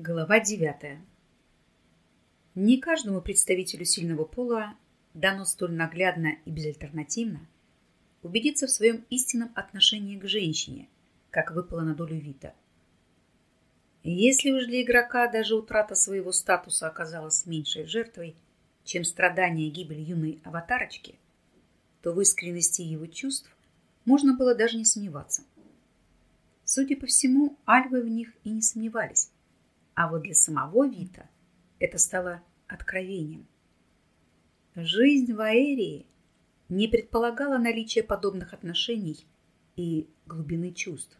Глава девятая. Не каждому представителю сильного пола дано столь наглядно и безальтернативно убедиться в своем истинном отношении к женщине, как выпало на долю Вита. Если уж для игрока даже утрата своего статуса оказалась меньшей жертвой, чем страдания и гибель юной аватарочки, то в искренности его чувств можно было даже не сомневаться. Судя по всему, альвы в них и не сомневались а вот для самого Вита это стало откровением. Жизнь в Аэрии не предполагала наличия подобных отношений и глубины чувств.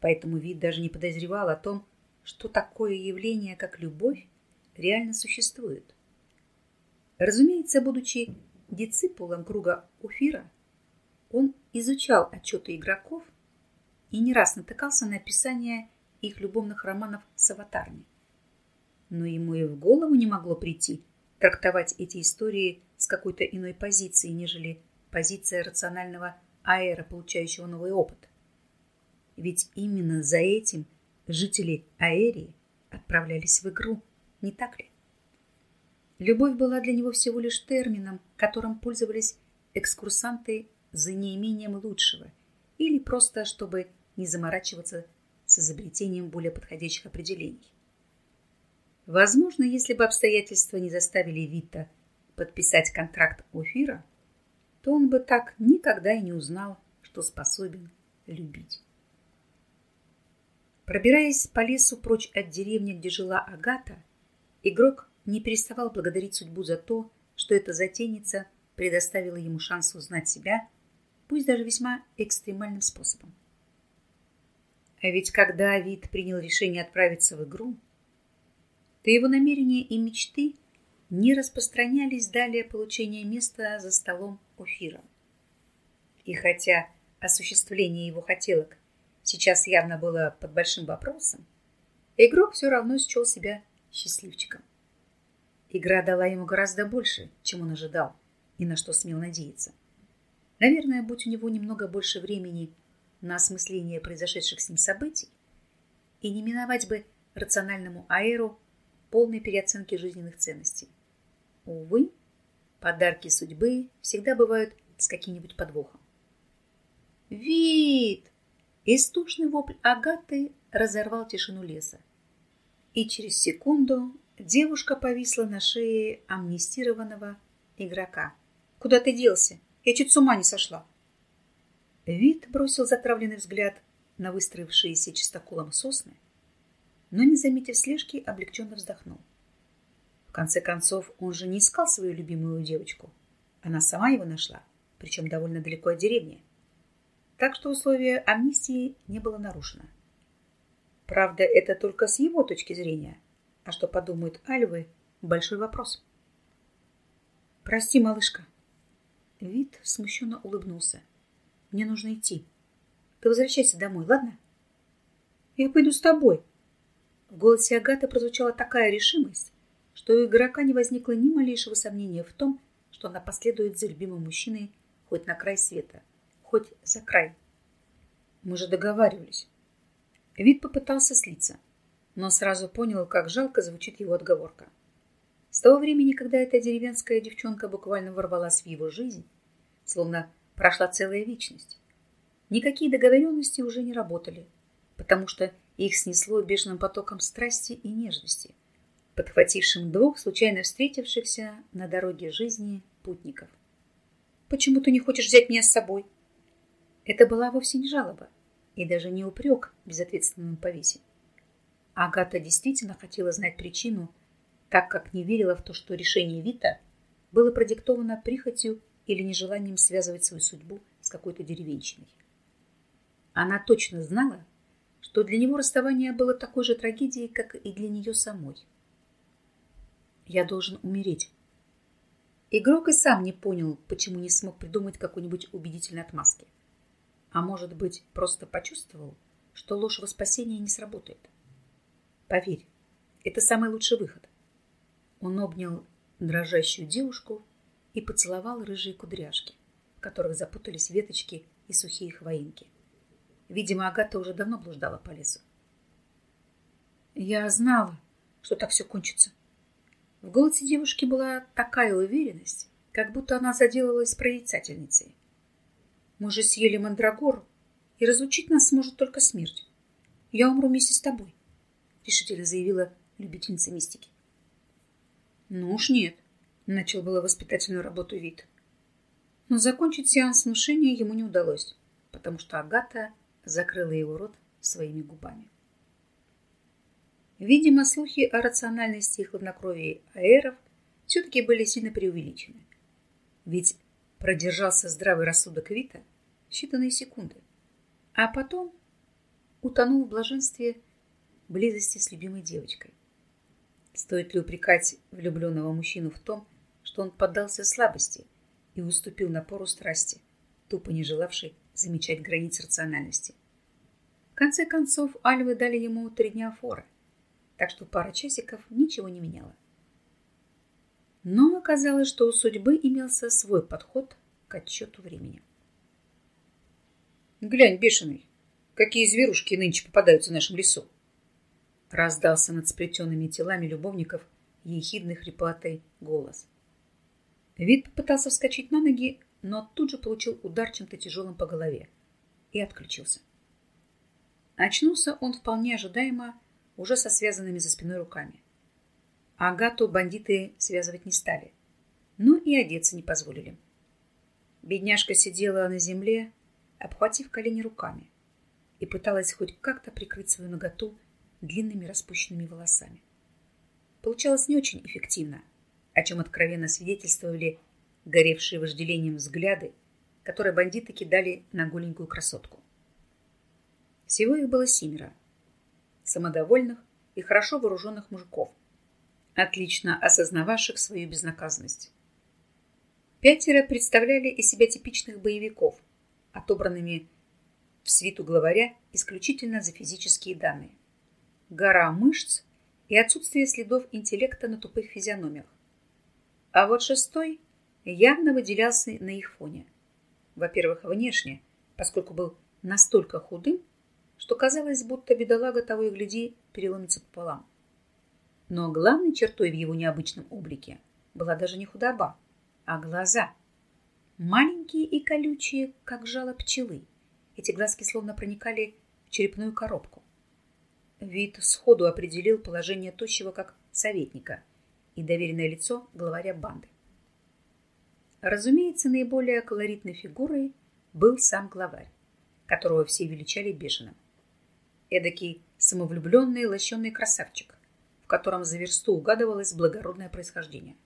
Поэтому Вит даже не подозревал о том, что такое явление, как любовь, реально существует. Разумеется, будучи дисциплом круга Уфира, он изучал отчеты игроков и не раз натыкался на описание их любовных романов с аватарами. Но ему и в голову не могло прийти трактовать эти истории с какой-то иной позиции, нежели позиция рационального аэра, получающего новый опыт. Ведь именно за этим жители Аэрии отправлялись в игру, не так ли? Любовь была для него всего лишь термином, которым пользовались экскурсанты за неимением лучшего или просто, чтобы не заморачиваться с изобретением более подходящих определений. Возможно, если бы обстоятельства не заставили Вита подписать контракт Офира, то он бы так никогда и не узнал, что способен любить. Пробираясь по лесу прочь от деревни, где жила Агата, игрок не переставал благодарить судьбу за то, что эта затейница предоставила ему шанс узнать себя, пусть даже весьма экстремальным способом. А ведь когда Вит принял решение отправиться в игру, то его намерения и мечты не распространялись далее получения места за столом Офира. И хотя осуществление его хотелок сейчас явно было под большим вопросом, игрок все равно счел себя счастливчиком. Игра дала ему гораздо больше, чем он ожидал и на что смел надеяться. Наверное, будь у него немного больше времени на осмысление произошедших с ним событий и не миновать бы рациональному аэру полной переоценки жизненных ценностей. Увы, подарки судьбы всегда бывают с каким-нибудь подвохом. «Вид!» Истошный вопль Агаты разорвал тишину леса. И через секунду девушка повисла на шее амнистированного игрока. «Куда ты делся? Я чуть с ума не сошла!» Вид бросил затравленный взгляд на выстроившиеся чистоколом сосны, но, не заметив слежки, облегченно вздохнул. В конце концов, он же не искал свою любимую девочку. Она сама его нашла, причем довольно далеко от деревни. Так что условие амнистии не было нарушено. Правда, это только с его точки зрения. А что подумают альвы – большой вопрос. «Прости, малышка». Вид смущенно улыбнулся. Мне нужно идти. Ты возвращайся домой, ладно? Я пойду с тобой. В голосе Агаты прозвучала такая решимость, что у игрока не возникло ни малейшего сомнения в том, что она последует за любимым мужчиной хоть на край света, хоть за край. Мы же договаривались. Вид попытался слиться, но сразу понял, как жалко звучит его отговорка. С того времени, когда эта деревенская девчонка буквально ворвалась в его жизнь, словно Прошла целая вечность. Никакие договоренности уже не работали, потому что их снесло бешеным потоком страсти и нежности, подхватившим двух случайно встретившихся на дороге жизни путников. «Почему ты не хочешь взять меня с собой?» Это была вовсе не жалоба и даже не упрек безответственному повесе. Агата действительно хотела знать причину, так как не верила в то, что решение Вита было продиктовано прихотью или нежеланием связывать свою судьбу с какой-то деревенщиной. Она точно знала, что для него расставание было такой же трагедией, как и для нее самой. «Я должен умереть». Игрок и сам не понял, почему не смог придумать какой-нибудь убедительной отмазки. А может быть, просто почувствовал, что ложь во спасение не сработает. Поверь, это самый лучший выход. Он обнял дрожащую девушку и поцеловал рыжие кудряшки, в которых запутались веточки и сухие хвоинки. Видимо, Агата уже давно блуждала по лесу. Я знала, что так все кончится. В голосе девушки была такая уверенность, как будто она заделалась прорицательницей. Мы же съели мандрагору, и разлучить нас сможет только смерть. Я умру вместе с тобой, решительно заявила любительница мистики. Ну уж нет, начал было воспитательную работу вид. Но закончить сеанс внушения ему не удалось, потому что Агата закрыла его рот своими губами. Видимо, слухи о рациональности и хладнокровии аэров все-таки были сильно преувеличены. Ведь продержался здравый рассудок Вита считанные секунды, а потом утонул в блаженстве близости с любимой девочкой. Стоит ли упрекать влюбленного мужчину в том, что он поддался слабости и уступил напору страсти, тупо не желавшей замечать границ рациональности? В конце концов, альвы дали ему три дня форы – так что пара часиков ничего не меняла. Но оказалось, что у судьбы имелся свой подход к отсчету времени. «Глянь, бешеный, какие зверушки нынче попадаются в нашем лесу!» Раздался над сплетенными телами любовников ехидный хриплатый голос. Вид попытался вскочить на ноги, но тут же получил удар чем-то тяжелым по голове и отключился. Очнулся он вполне ожидаемо уже со связанными за спиной руками. Агату бандиты связывать не стали, но и одеться не позволили. Бедняжка сидела на земле, обхватив колени руками, и пыталась хоть как-то прикрыть свою ноготу длинными распущенными волосами. Получалось не очень эффективно, о чем откровенно свидетельствовали горевшие вожделением взгляды, которые бандиты кидали на голенькую красотку. Всего их было семеро, самодовольных и хорошо вооруженных мужиков, отлично осознававших свою безнаказанность. Пятеро представляли из себя типичных боевиков, отобранными в свиту главаря исключительно за физические данные. Гора мышц и отсутствие следов интеллекта на тупых физиономиях. А вот шестой явно выделялся на их фоне. Во-первых, внешне, поскольку был настолько худым, что казалось, будто бедолага того и гляди переломится пополам. Но главной чертой в его необычном облике была даже не худоба, а глаза. Маленькие и колючие, как жало пчелы. Эти глазки словно проникали в черепную коробку. Вид сходу определил положение тощего как советника и доверенное лицо главаря банды. Разумеется, наиболее колоритной фигурой был сам главарь, которого все величали бешеным эдакий самовлюбленный лощеный красавчик, в котором за версту угадывалось благородное происхождение.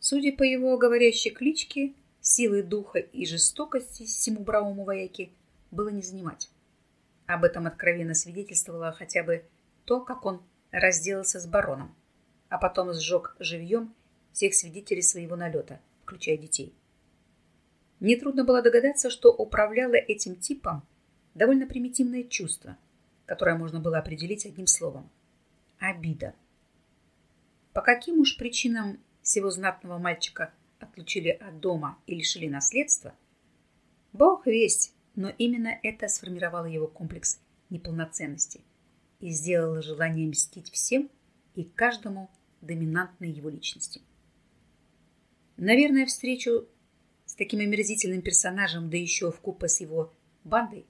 Судя по его говорящей кличке, силы духа и жестокости всему бравому вояке было не занимать. Об этом откровенно свидетельствовало хотя бы то, как он разделался с бароном, а потом сжег живьем всех свидетелей своего налета, включая детей. Нетрудно было догадаться, что управляло этим типом довольно примитивное чувство, которое можно было определить одним словом – обида. По каким уж причинам всего знатного мальчика отлучили от дома и лишили наследства, бог весть, но именно это сформировало его комплекс неполноценности и сделало желание мстить всем и каждому доминантной его личности. Наверное, встречу с таким омерзительным персонажем, да еще в купе с его бандой,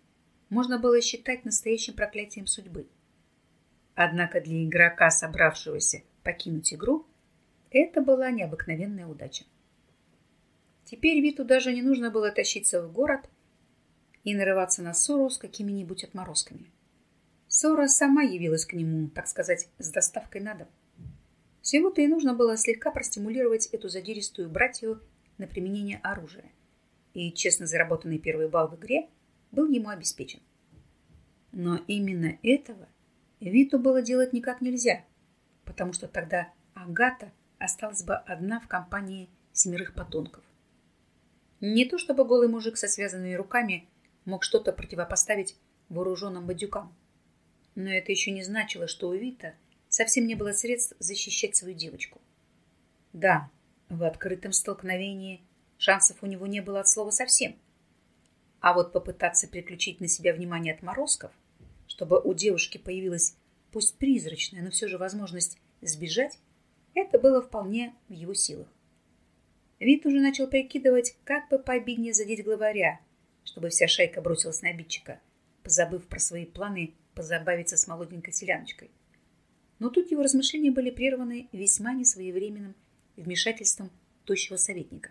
можно было считать настоящим проклятием судьбы. Однако для игрока, собравшегося покинуть игру, это была необыкновенная удача. Теперь Виту даже не нужно было тащиться в город и нарываться на ссору с какими-нибудь отморозками. Ссора сама явилась к нему, так сказать, с доставкой на дом. Всего-то и нужно было слегка простимулировать эту задиристую братью на применение оружия. И честно заработанный первый балл в игре – был ему обеспечен. Но именно этого Виту было делать никак нельзя, потому что тогда Агата осталась бы одна в компании семерых подонков. Не то чтобы голый мужик со связанными руками мог что-то противопоставить вооруженным бандюкам, но это еще не значило, что у Вита совсем не было средств защищать свою девочку. Да, в открытом столкновении шансов у него не было от слова совсем – а вот попытаться переключить на себя внимание отморозков, чтобы у девушки появилось пусть призрачная, но все же возможность сбежать, это было вполне в его силах. Вид уже начал прикидывать, как бы пообиднее задеть главаря, чтобы вся шайка бросилась на обидчика, позабыв про свои планы позабавиться с молоденькой селяночкой. Но тут его размышления были прерваны весьма несвоевременным вмешательством тощего советника.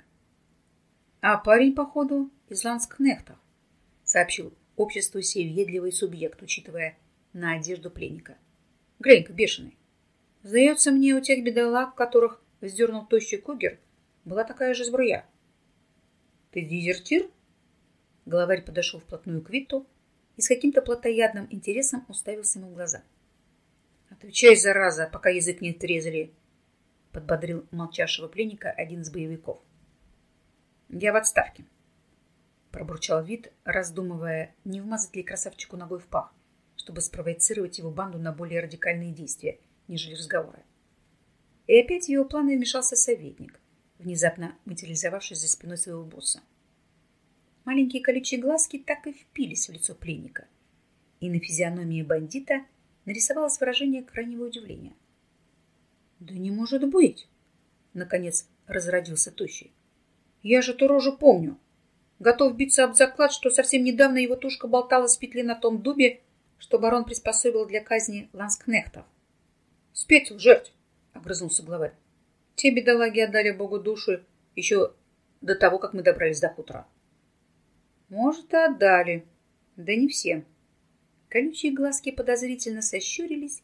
«А парень, походу, из ланскнехтов», — сообщил обществу сей въедливый субъект, учитывая на одежду пленника. «Глянь-ка, бешеный. Сдается мне, у тех бедолаг, которых вздернул тощий кугер, была такая же сбруя». «Ты дезертир?» Главарь подошел вплотную к Витту и с каким-то плотоядным интересом уставился ему в глаза. «Отвечай, зараза, пока язык не отрезали!» — подбодрил молчавшего пленника один из боевиков. «Я в отставке», — пробурчал вид, раздумывая, не вмазать ли красавчику ногой в пах, чтобы спровоцировать его банду на более радикальные действия, нежели разговоры. И опять в его планы вмешался советник, внезапно материализовавшись за спиной своего босса. Маленькие колючие глазки так и впились в лицо пленника, и на физиономии бандита нарисовалось выражение крайнего удивления. «Да не может быть!» — наконец разродился Тощий. «Я же ту рожу помню. Готов биться об заклад, что совсем недавно его тушка болталась в петле на том дубе, что барон приспособил для казни ланскнехтов. «Спетил, жертв!» — огрызнулся главарь. «Те бедолаги отдали Богу души еще до того, как мы добрались до хутора». Может, и отдали. Да не все. Колючие глазки подозрительно сощурились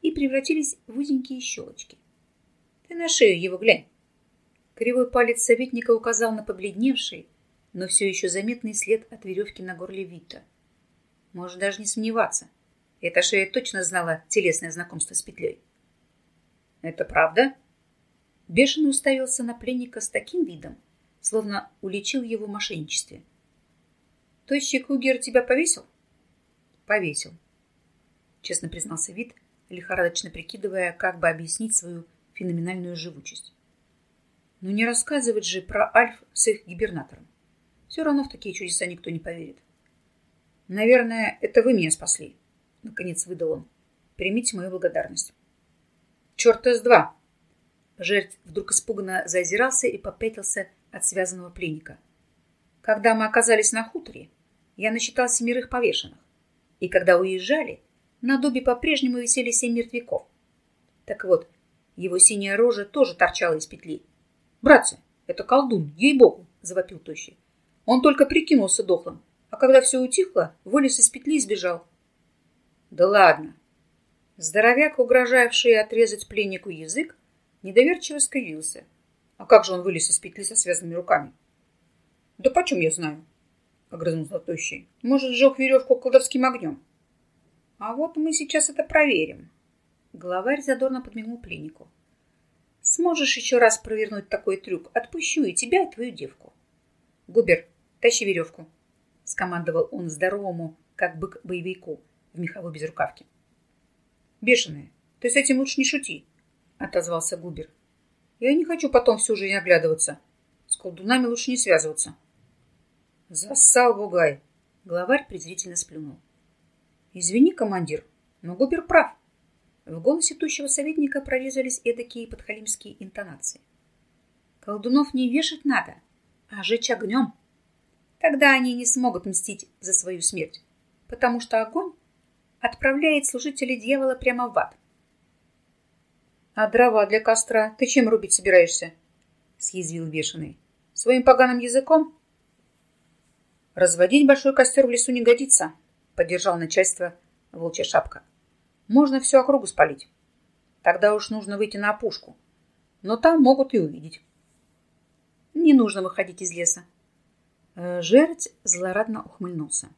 и превратились в узенькие щелочки. Ты на шею его глянь. Кривой палец советника указал на побледневший, но все еще заметный след от веревки на горле Вита. Может даже не сомневаться. Эта шея точно знала телесное знакомство с петлей. «Это правда?» Бешеный уставился на пленника с таким видом, словно уличил его в мошенничестве. Тощий Кугер тебя повесил? Повесил. Честно признался вид, лихорадочно прикидывая, как бы объяснить свою феноменальную живучесть. Но не рассказывать же про Альф с их гибернатором. Все равно в такие чудеса никто не поверит. Наверное, это вы меня спасли, наконец выдал он. Примите мою благодарность. Черт из два! Жертв вдруг испуганно зазирался и попятился от связанного пленника. Когда мы оказались на хуторе, я насчитал семерых повешенных. И когда уезжали, на дубе по-прежнему висели семь мертвяков. Так вот, его синяя рожа тоже торчала из петли. «Братцы, это колдун, ей-богу!» — завопил тощий. Он только прикинулся дохлым, а когда все утихло, вылез из петли и сбежал. «Да ладно!» Здоровяк, угрожавший отрезать пленнику язык, недоверчиво скривился. А как же он вылез из петли со связанными руками? «Да почем я знаю?» — огрызнулся Тощий. «Может, сжег веревку колдовским огнем?» «А вот мы сейчас это проверим». Главарь задорно подмигнул пленнику. «Сможешь еще раз провернуть такой трюк? Отпущу и тебя, и твою девку». «Губер, тащи веревку», — скомандовал он здоровому, как бык боевику в меховой безрукавке. «Бешеная, ты с этим лучше не шути», — отозвался Губер. «Я не хочу потом всю жизнь оглядываться. С колдунами лучше не связываться». Зассал бугай. Главарь презрительно сплюнул. Извини, командир, но Губер прав. В голосе тущего советника прорезались эдакие подхалимские интонации. Колдунов не вешать надо, а жечь огнем. Тогда они не смогут мстить за свою смерть, потому что огонь отправляет служителей дьявола прямо в ад. А дрова для костра ты чем рубить собираешься? Съязвил бешеный. Своим поганым языком? Разводить большой костер в лесу не годится, поддержал начальство волчья шапка. Можно всю округу спалить. Тогда уж нужно выйти на опушку. Но там могут и увидеть. Не нужно выходить из леса. Э, жерть злорадно ухмыльнулся.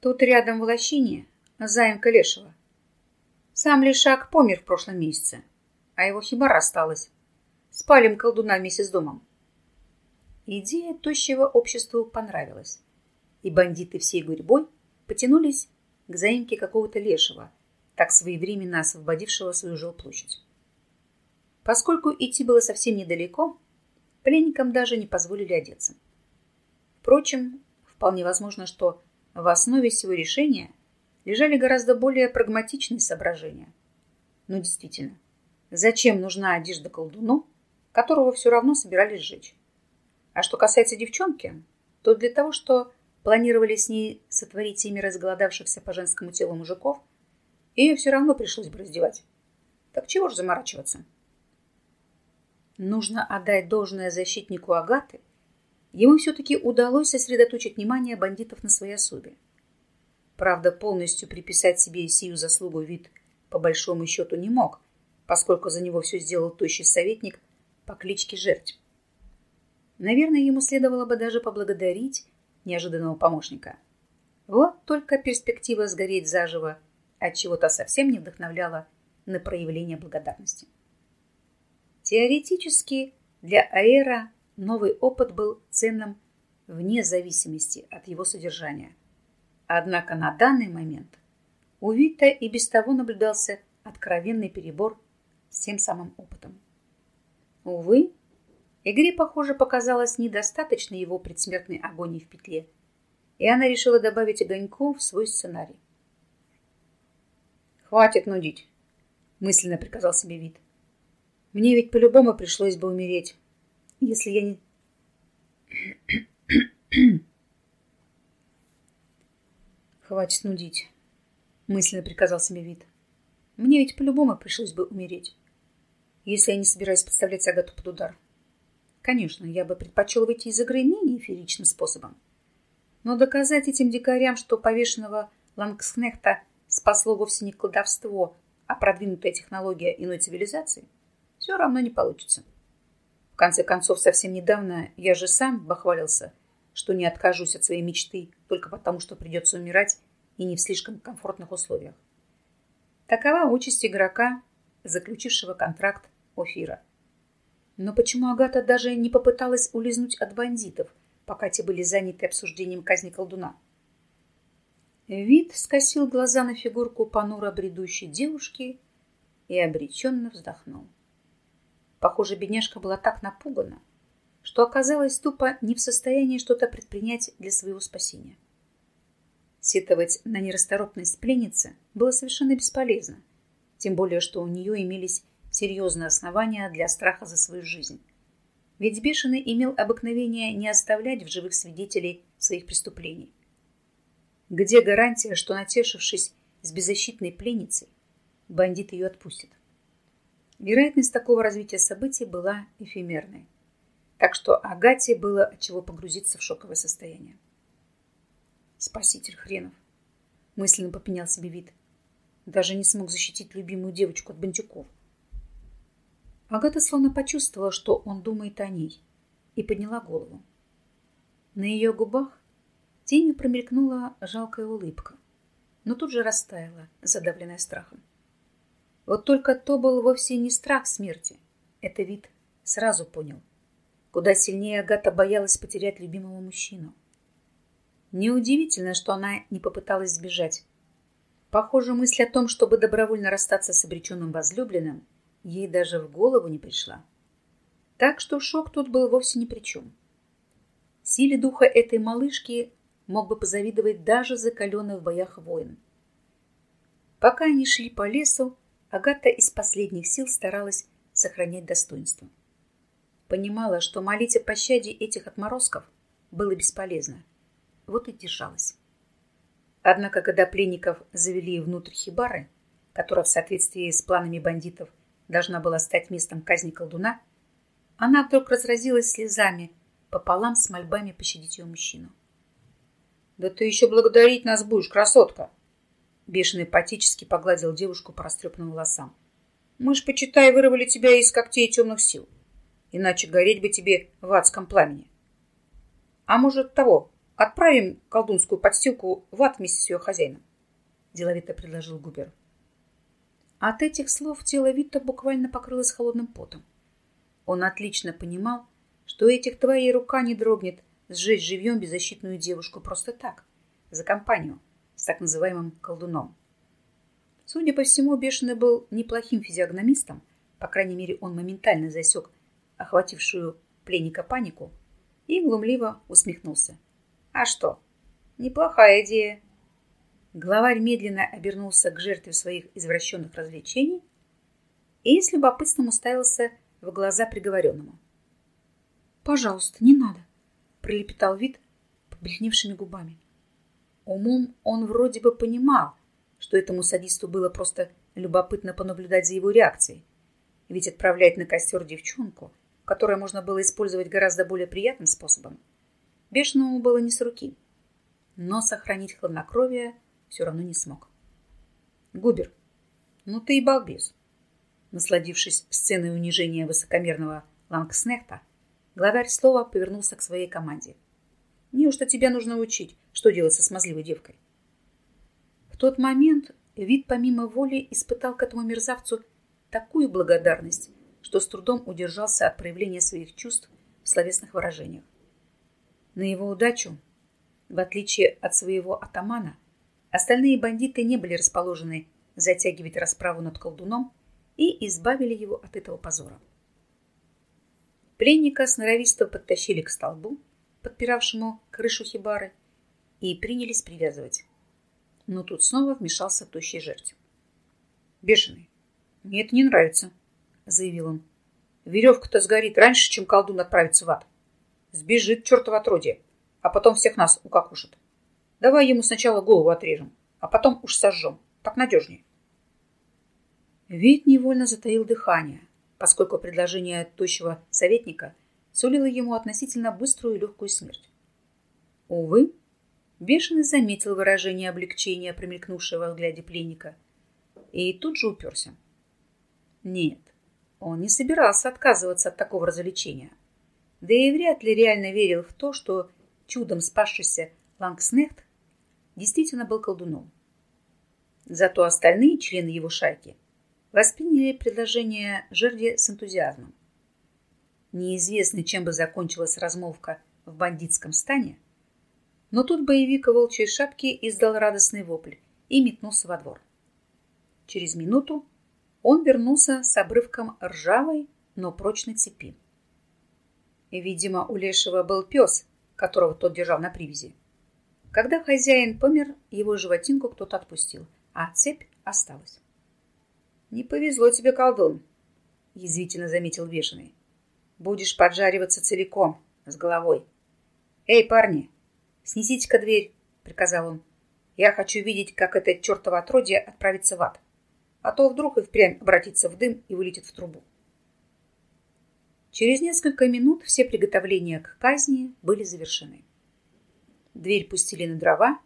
Тут рядом в лощине заимка Лешего. Сам Лешак помер в прошлом месяце, а его хибара осталась. Спалим колдуна вместе с домом. Идея тощего обществу понравилась, и бандиты всей гурьбой потянулись к заимке какого-то лешего, так своевременно освободившего свою жилплощадь. Поскольку идти было совсем недалеко, пленникам даже не позволили одеться. Впрочем, вполне возможно, что в основе всего решения лежали гораздо более прагматичные соображения. Но действительно, зачем нужна одежда колдуну, которого все равно собирались сжечь? А что касается девчонки, то для того, что планировали с ней сотворить ими разголодавшихся по женскому телу мужиков, ее все равно пришлось бы раздевать. Так чего ж заморачиваться? Нужно отдать должное защитнику Агаты. Ему все-таки удалось сосредоточить внимание бандитов на своей особе. Правда, полностью приписать себе сию заслугу вид по большому счету не мог, поскольку за него все сделал тощий советник по кличке Жерть. Наверное, ему следовало бы даже поблагодарить неожиданного помощника. Вот только перспектива сгореть заживо от чего-то совсем не вдохновляла на проявление благодарности. Теоретически для Аэра новый опыт был ценным вне зависимости от его содержания. Однако на данный момент у Вита и без того наблюдался откровенный перебор с тем самым опытом. Увы, Игре, похоже, показалось недостаточно его предсмертной агонии в петле, и она решила добавить огоньку в свой сценарий. «Хватит нудить», — мысленно приказал себе вид. «Мне ведь по-любому пришлось бы умереть, если я не...» «Хватит нудить», — мысленно приказал себе вид. «Мне ведь по-любому пришлось бы умереть, если я не собираюсь подставлять Агату под удар». Конечно, я бы предпочел выйти из игры менее эфиричным способом. Но доказать этим дикарям, что повешенного Лангскнехта спасло вовсе не колдовство, а продвинутая технология иной цивилизации, все равно не получится. В конце концов, совсем недавно я же сам бахвалился, что не откажусь от своей мечты только потому, что придется умирать и не в слишком комфортных условиях. Такова участь игрока, заключившего контракт Офира. Но почему Агата даже не попыталась улизнуть от бандитов, пока те были заняты обсуждением казни колдуна? Вид скосил глаза на фигурку понуро бредущей девушки и обреченно вздохнул. Похоже, бедняжка была так напугана, что оказалась тупо не в состоянии что-то предпринять для своего спасения. Сетовать на нерасторопность пленницы было совершенно бесполезно, тем более, что у нее имелись серьезные основания для страха за свою жизнь. Ведь Бешеный имел обыкновение не оставлять в живых свидетелей своих преступлений. Где гарантия, что, натешившись с беззащитной пленницей, бандит ее отпустит? Вероятность такого развития событий была эфемерной. Так что Агате было от чего погрузиться в шоковое состояние. «Спаситель хренов!» мысленно попенял себе вид. Даже не смог защитить любимую девочку от бандюков. Агата словно почувствовала, что он думает о ней, и подняла голову. На ее губах тенью промелькнула жалкая улыбка, но тут же растаяла, задавленная страхом. Вот только то был вовсе не страх смерти. Это вид сразу понял. Куда сильнее Агата боялась потерять любимого мужчину. Неудивительно, что она не попыталась сбежать. Похоже, мысль о том, чтобы добровольно расстаться с обреченным возлюбленным – ей даже в голову не пришла. Так что шок тут был вовсе ни при чем. Силе духа этой малышки мог бы позавидовать даже закаленный в боях воин. Пока они шли по лесу, Агата из последних сил старалась сохранять достоинство. Понимала, что молить о пощаде этих отморозков было бесполезно. Вот и держалась. Однако, когда пленников завели внутрь хибары, которая в соответствии с планами бандитов должна была стать местом казни колдуна, она вдруг разразилась слезами пополам с мольбами пощадить ее мужчину. «Да ты еще благодарить нас будешь, красотка!» Бешеный патически погладил девушку по растрепанным волосам. «Мы ж, почитай, вырвали тебя из когтей темных сил. Иначе гореть бы тебе в адском пламени. А может, того, отправим колдунскую подстилку в ад вместе с ее хозяином?» Деловито предложил Губер. От этих слов тело Витта буквально покрылось холодным потом. Он отлично понимал, что этих твоей рука не дрогнет сжечь живьем беззащитную девушку просто так, за компанию с так называемым колдуном. Судя по всему, Бешеный был неплохим физиогномистом, по крайней мере, он моментально засек охватившую пленника панику и глумливо усмехнулся. «А что? Неплохая идея». Главарь медленно обернулся к жертве своих извращенных развлечений и с любопытством уставился в глаза приговоренному. «Пожалуйста, не надо», — пролепетал вид побледневшими губами. Умом он вроде бы понимал, что этому садисту было просто любопытно понаблюдать за его реакцией. Ведь отправлять на костер девчонку, которую можно было использовать гораздо более приятным способом, бешеному было не с руки. Но сохранить хладнокровие все равно не смог. Губер, ну ты и балбес. Насладившись сценой унижения высокомерного Лангснехта, главарь слова повернулся к своей команде. Неужто тебя нужно учить, что делать со смазливой девкой? В тот момент вид помимо воли испытал к этому мерзавцу такую благодарность, что с трудом удержался от проявления своих чувств в словесных выражениях. На его удачу, в отличие от своего атамана, остальные бандиты не были расположены затягивать расправу над колдуном и избавили его от этого позора. Пленника сноровисто подтащили к столбу, подпиравшему крышу хибары, и принялись привязывать. Но тут снова вмешался тощий жертв. «Бешеный, мне это не нравится», — заявил он. «Веревка-то сгорит раньше, чем колдун отправится в ад. Сбежит чертово отродье, а потом всех нас укакушит. Давай ему сначала голову отрежем, а потом уж сожжем. Так надежнее». Вид невольно затаил дыхание, поскольку предложение тощего советника сулило ему относительно быструю и легкую смерть. Увы, Бешеный заметил выражение облегчения, промелькнувшего во взгляде пленника, и тут же уперся. Нет, он не собирался отказываться от такого развлечения. Да и вряд ли реально верил в то, что чудом спасшийся Лангснехт действительно был колдуном. Зато остальные члены его шайки восприняли предложение жерди с энтузиазмом. Неизвестно, чем бы закончилась размолвка в бандитском стане, но тут боевик в волчьей шапке издал радостный вопль и метнулся во двор. Через минуту он вернулся с обрывком ржавой, но прочной цепи. Видимо, у Лешего был пес, которого тот держал на привязи. Когда хозяин помер, его животинку кто-то отпустил, а цепь осталась. «Не повезло тебе, колдун», — язвительно заметил Вешеный. «Будешь поджариваться целиком, с головой. Эй, парни, снесите-ка дверь», — приказал он. «Я хочу видеть, как это чертово отродье отправится в ад, а то вдруг и впрямь обратится в дым и вылетит в трубу». Через несколько минут все приготовления к казни были завершены. Дверь пустили на дрова,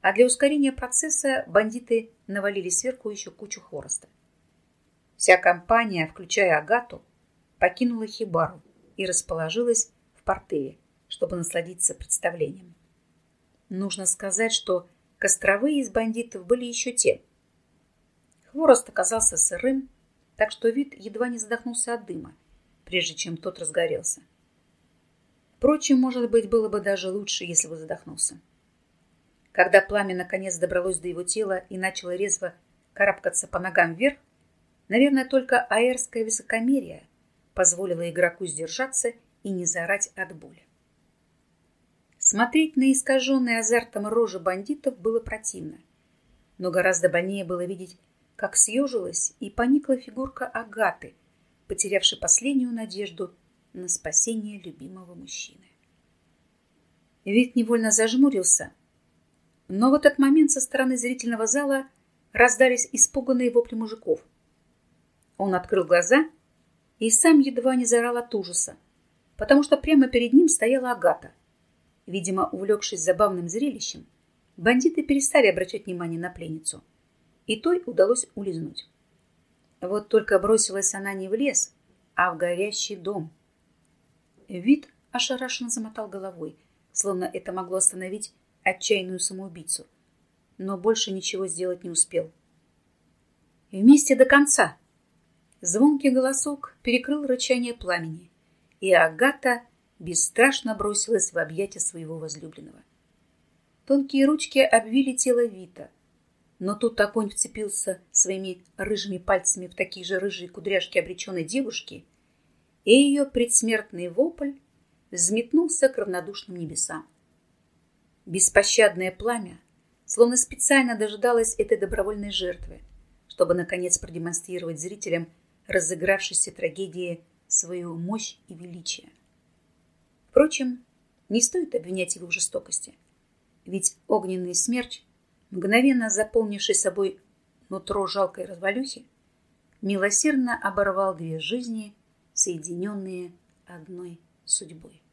а для ускорения процесса бандиты навалили сверху еще кучу хвороста. Вся компания, включая Агату, покинула хибару и расположилась в портере, чтобы насладиться представлением. Нужно сказать, что костровые из бандитов были еще те. Хворост оказался сырым, так что вид едва не задохнулся от дыма, прежде чем тот разгорелся. Впрочем, может быть, было бы даже лучше, если бы задохнулся. Когда пламя наконец добралось до его тела и начало резво карабкаться по ногам вверх, Наверное, только аэрское высокомерие позволило игроку сдержаться и не заорать от боли. Смотреть на искаженные азартом рожи бандитов было противно, но гораздо больнее было видеть, как съежилась и поникла фигурка Агаты, потерявшей последнюю надежду на спасение любимого мужчины. Вид невольно зажмурился, но в этот момент со стороны зрительного зала раздались испуганные вопли мужиков – он открыл глаза и сам едва не заорал от ужаса, потому что прямо перед ним стояла Агата. Видимо, увлекшись забавным зрелищем, бандиты перестали обращать внимание на пленницу, и той удалось улизнуть. Вот только бросилась она не в лес, а в горящий дом. Вид ошарашенно замотал головой, словно это могло остановить отчаянную самоубийцу, но больше ничего сделать не успел. «Вместе до конца!» Звонкий голосок перекрыл рычание пламени, и Агата бесстрашно бросилась в объятия своего возлюбленного. Тонкие ручки обвили тело Вита, но тут огонь вцепился своими рыжими пальцами в такие же рыжие кудряшки обреченной девушки, и ее предсмертный вопль взметнулся к равнодушным небесам. Беспощадное пламя словно специально дожидалась этой добровольной жертвы, чтобы, наконец, продемонстрировать зрителям разыгравшейся трагедии свою мощь и величие. Впрочем, не стоит обвинять его в жестокости, ведь огненный смерч, мгновенно заполнивший собой нутро жалкой развалюхи, милосердно оборвал две жизни, соединенные одной судьбой.